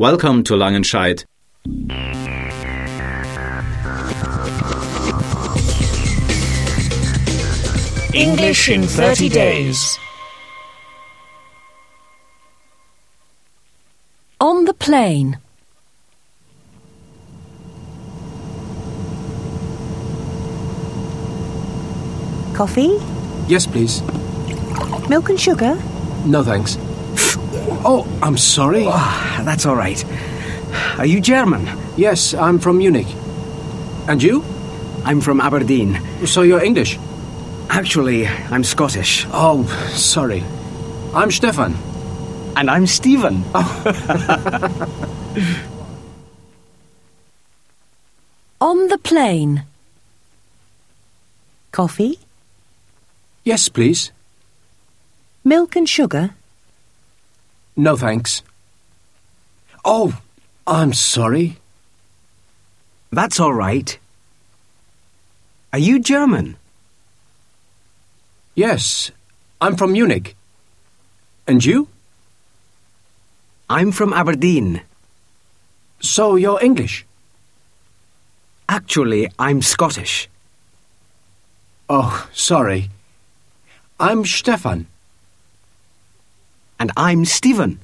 Welcome to Langenscheidt. English in 30 days. On the plane. Coffee? Yes, please. Milk and sugar? No, thanks. Oh, I'm sorry. Ah, that's all right. Are you German? Yes, I'm from Munich. And you? I'm from Aberdeen. So you're English? Actually, I'm Scottish. Oh, sorry. I'm Stefan. And I'm Stephen. Oh. On the plane. Coffee? Yes, please. Milk and sugar? No, thanks. Oh, I'm sorry. That's all right. Are you German? Yes, I'm from Munich. And you? I'm from Aberdeen. So you're English? Actually, I'm Scottish. Oh, sorry. I'm Stefan. And I'm Stephen.